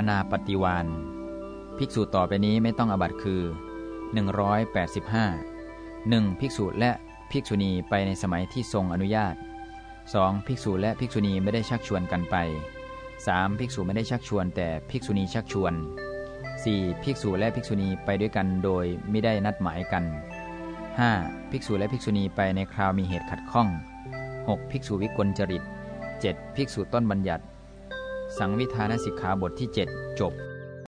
อนาปฏิวานภิกษุต่อไปนี้ไม่ต้องอบัตคือ 185 1. ภิกษุและภิกษุณีไปในสมัยที่ทรงอนุญาต 2. ภิกษุและภิกษุณีไม่ได้ชักชวนกันไป 3. ภิกษุไม่ได้ชักชวน แต่ภิกษุณีชักชวน 4. ภิกษุและภิกษุณีไปด้วยกันโดยไม่ได้นัดหมายกัน 5. ภิกษุและภิกษุณีไปในคราวมีเหตุขัดข้อง 6. ภิกษุวิกลจริต 7. ภิกษุต้นบัญญัติ สังวิธานสิกขาบทที่ 7 จบ